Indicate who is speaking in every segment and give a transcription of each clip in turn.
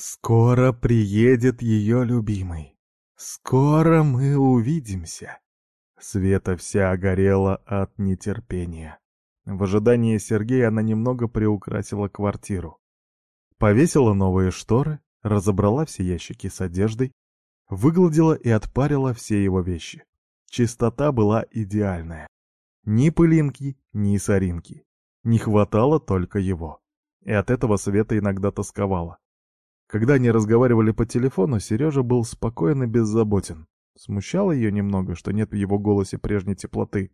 Speaker 1: Скоро приедет ее любимый. Скоро мы увидимся. Света вся горела от нетерпения. В ожидании Сергея она немного приукрасила квартиру. Повесила новые шторы, разобрала все ящики с одеждой, выгладила и отпарила все его вещи. Чистота была идеальная. Ни пылинки, ни соринки. Не хватало только его. И от этого Света иногда тосковала. Когда они разговаривали по телефону, Сережа был спокоен и беззаботен. Смущало ее немного, что нет в его голосе прежней теплоты.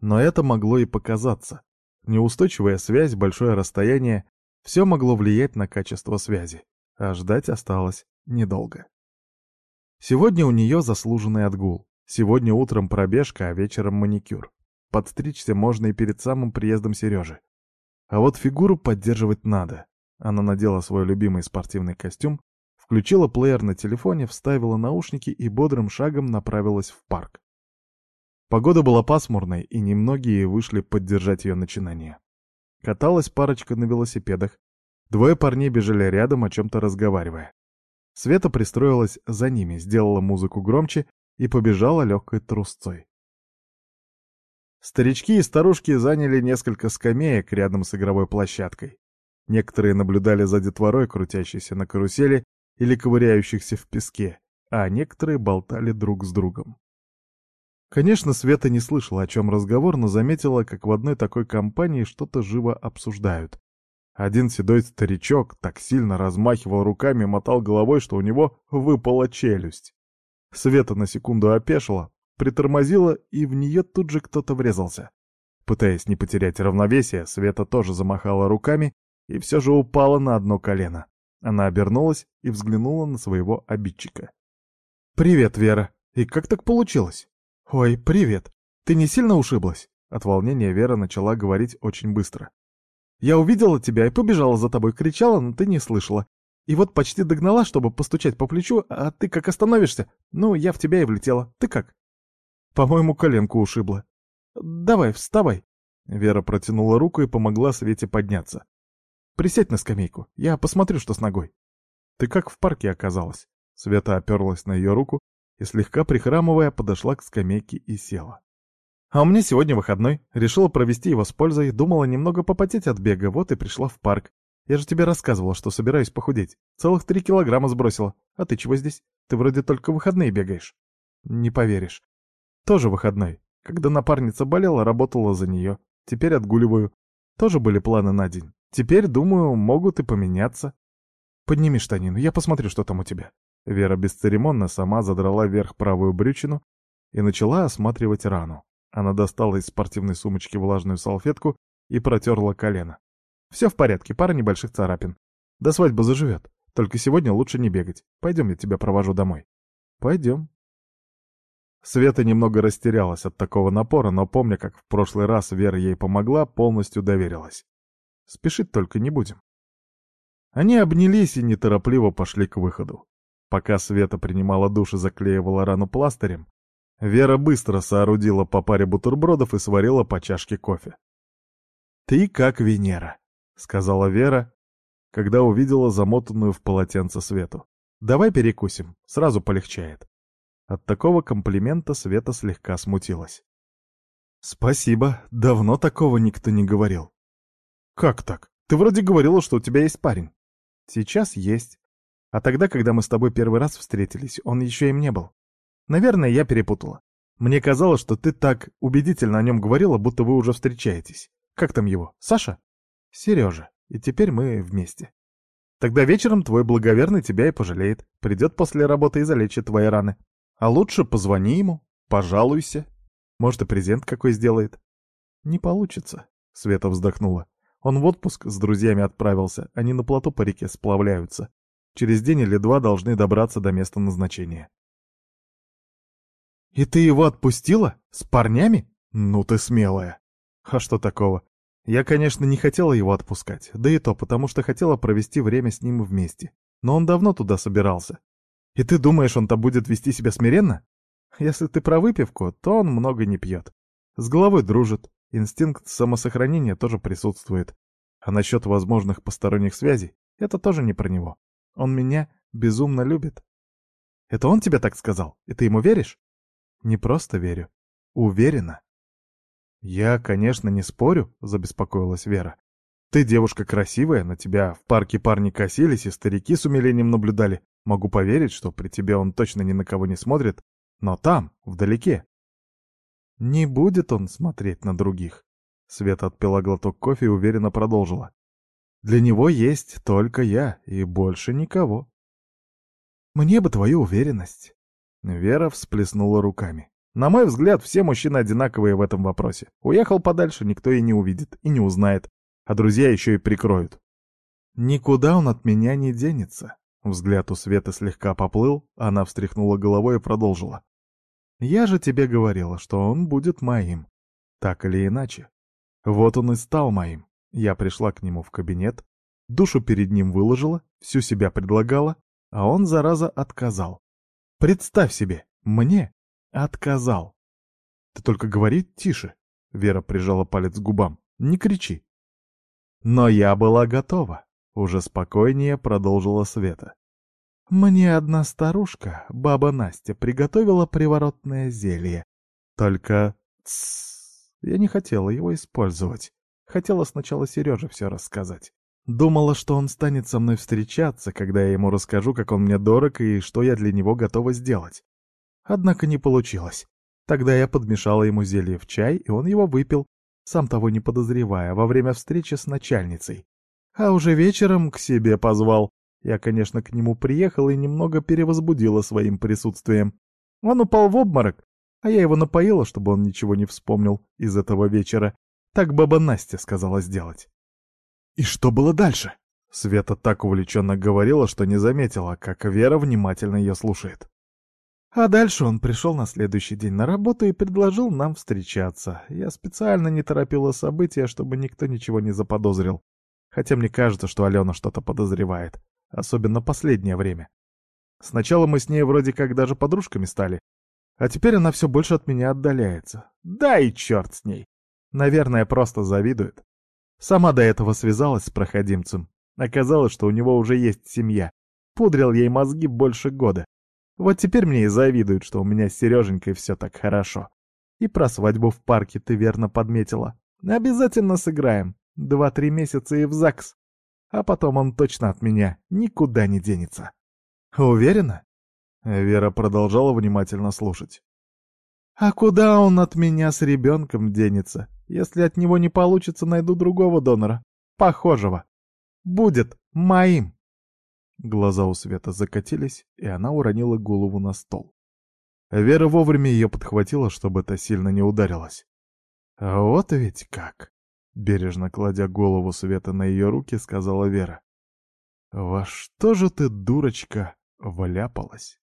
Speaker 1: Но это могло и показаться. Неустойчивая связь, большое расстояние — все могло влиять на качество связи. А ждать осталось недолго. Сегодня у нее заслуженный отгул. Сегодня утром пробежка, а вечером маникюр. Подстричься можно и перед самым приездом Сережи. А вот фигуру поддерживать надо. Она надела свой любимый спортивный костюм, включила плеер на телефоне, вставила наушники и бодрым шагом направилась в парк. Погода была пасмурной, и немногие вышли поддержать ее начинание. Каталась парочка на велосипедах. Двое парней бежали рядом, о чем-то разговаривая. Света пристроилась за ними, сделала музыку громче и побежала легкой трусцой. Старички и старушки заняли несколько скамеек рядом с игровой площадкой. Некоторые наблюдали за детворой, крутящейся на карусели или ковыряющихся в песке, а некоторые болтали друг с другом. Конечно, Света не слышала, о чем разговор, но заметила, как в одной такой компании что-то живо обсуждают. Один седой старичок так сильно размахивал руками и мотал головой, что у него выпала челюсть. Света на секунду опешила, притормозила, и в нее тут же кто-то врезался. Пытаясь не потерять равновесие, Света тоже замахала руками и все же упала на одно колено. Она обернулась и взглянула на своего обидчика. «Привет, Вера. И как так получилось?» «Ой, привет. Ты не сильно ушиблась?» От волнения Вера начала говорить очень быстро. «Я увидела тебя и побежала за тобой, кричала, но ты не слышала. И вот почти догнала, чтобы постучать по плечу, а ты как остановишься? Ну, я в тебя и влетела. Ты как?» «По-моему, коленку ушибла». «Давай, вставай». Вера протянула руку и помогла Свете подняться. Присядь на скамейку, я посмотрю, что с ногой. Ты как в парке оказалась? Света оперлась на ее руку и, слегка прихрамывая, подошла к скамейке и села. А у меня сегодня выходной. Решила провести его с пользой, думала немного попотеть от бега, вот и пришла в парк. Я же тебе рассказывала, что собираюсь похудеть. Целых три килограмма сбросила. А ты чего здесь? Ты вроде только выходные бегаешь. Не поверишь. Тоже выходной. Когда напарница болела, работала за нее. Теперь отгуливаю. Тоже были планы на день. Теперь, думаю, могут и поменяться. Подними штанину, я посмотрю, что там у тебя. Вера бесцеремонно сама задрала вверх правую брючину и начала осматривать рану. Она достала из спортивной сумочки влажную салфетку и протерла колено. Все в порядке, пара небольших царапин. До свадьбы заживет. Только сегодня лучше не бегать. Пойдем, я тебя провожу домой. Пойдем. Света немного растерялась от такого напора, но помня, как в прошлый раз Вера ей помогла, полностью доверилась. Спешить только не будем. Они обнялись и неторопливо пошли к выходу. Пока Света принимала душ и заклеивала рану пластырем, Вера быстро соорудила по паре бутербродов и сварила по чашке кофе. «Ты как Венера», — сказала Вера, когда увидела замотанную в полотенце Свету. «Давай перекусим, сразу полегчает». От такого комплимента Света слегка смутилась. «Спасибо, давно такого никто не говорил». «Как так? Ты вроде говорила, что у тебя есть парень». «Сейчас есть. А тогда, когда мы с тобой первый раз встретились, он еще им не был. Наверное, я перепутала. Мне казалось, что ты так убедительно о нем говорила, будто вы уже встречаетесь. Как там его? Саша? Сережа. И теперь мы вместе. Тогда вечером твой благоверный тебя и пожалеет. Придет после работы и залечит твои раны. А лучше позвони ему, пожалуйся. Может, и презент какой сделает. Не получится, Света вздохнула. Он в отпуск с друзьями отправился, они на плоту по реке сплавляются. Через день или два должны добраться до места назначения. «И ты его отпустила? С парнями? Ну ты смелая!» «А что такого? Я, конечно, не хотела его отпускать, да и то потому, что хотела провести время с ним вместе. Но он давно туда собирался. И ты думаешь, он-то будет вести себя смиренно? Если ты про выпивку, то он много не пьет. С головой дружит, Инстинкт самосохранения тоже присутствует. А насчет возможных посторонних связей, это тоже не про него. Он меня безумно любит. Это он тебе так сказал? И ты ему веришь? Не просто верю. Уверена. Я, конечно, не спорю, забеспокоилась Вера. Ты девушка красивая, на тебя в парке парни косились и старики с умилением наблюдали. Могу поверить, что при тебе он точно ни на кого не смотрит, но там, вдалеке. Не будет он смотреть на других. Света отпила глоток кофе и уверенно продолжила. Для него есть только я и больше никого. Мне бы твою уверенность. Вера всплеснула руками. На мой взгляд, все мужчины одинаковые в этом вопросе. Уехал подальше, никто и не увидит, и не узнает, а друзья еще и прикроют. Никуда он от меня не денется. Взгляд у Светы слегка поплыл, она встряхнула головой и продолжила. Я же тебе говорила, что он будет моим. Так или иначе. Вот он и стал моим. Я пришла к нему в кабинет, душу перед ним выложила, всю себя предлагала, а он, зараза, отказал. Представь себе, мне отказал. Ты только говори тише. Вера прижала палец к губам. Не кричи. Но я была готова. Уже спокойнее продолжила Света. Мне одна старушка, баба Настя, приготовила приворотное зелье. Только... Тссс, я не хотела его использовать. Хотела сначала Сереже все рассказать. Думала, что он станет со мной встречаться, когда я ему расскажу, как он мне дорог и что я для него готова сделать. Однако не получилось. Тогда я подмешала ему зелье в чай, и он его выпил, сам того не подозревая, во время встречи с начальницей. А уже вечером к себе позвал. Я, конечно, к нему приехала и немного перевозбудила своим присутствием. Он упал в обморок, а я его напоила, чтобы он ничего не вспомнил из этого вечера. Так баба Настя сказала сделать. И что было дальше? Света так увлеченно говорила, что не заметила, как Вера внимательно ее слушает. А дальше он пришел на следующий день на работу и предложил нам встречаться. Я специально не торопила события, чтобы никто ничего не заподозрил. Хотя мне кажется, что Алена что-то подозревает. Особенно последнее время. Сначала мы с ней вроде как даже подружками стали. А теперь она все больше от меня отдаляется. Да и черт с ней. Наверное, просто завидует. Сама до этого связалась с проходимцем. Оказалось, что у него уже есть семья. Пудрил ей мозги больше года. Вот теперь мне и завидуют, что у меня с Сереженькой все так хорошо. И про свадьбу в парке ты верно подметила. Обязательно сыграем. Два-три месяца и в ЗАГС. А потом он точно от меня никуда не денется. Уверена? Вера продолжала внимательно слушать. А куда он от меня с ребенком денется? Если от него не получится, найду другого донора. Похожего. Будет моим. Глаза у Света закатились, и она уронила голову на стол. Вера вовремя ее подхватила, чтобы это сильно не ударилась. «А вот ведь как!» — бережно кладя голову Света на ее руки, сказала Вера. «Во что же ты, дурочка, вляпалась?»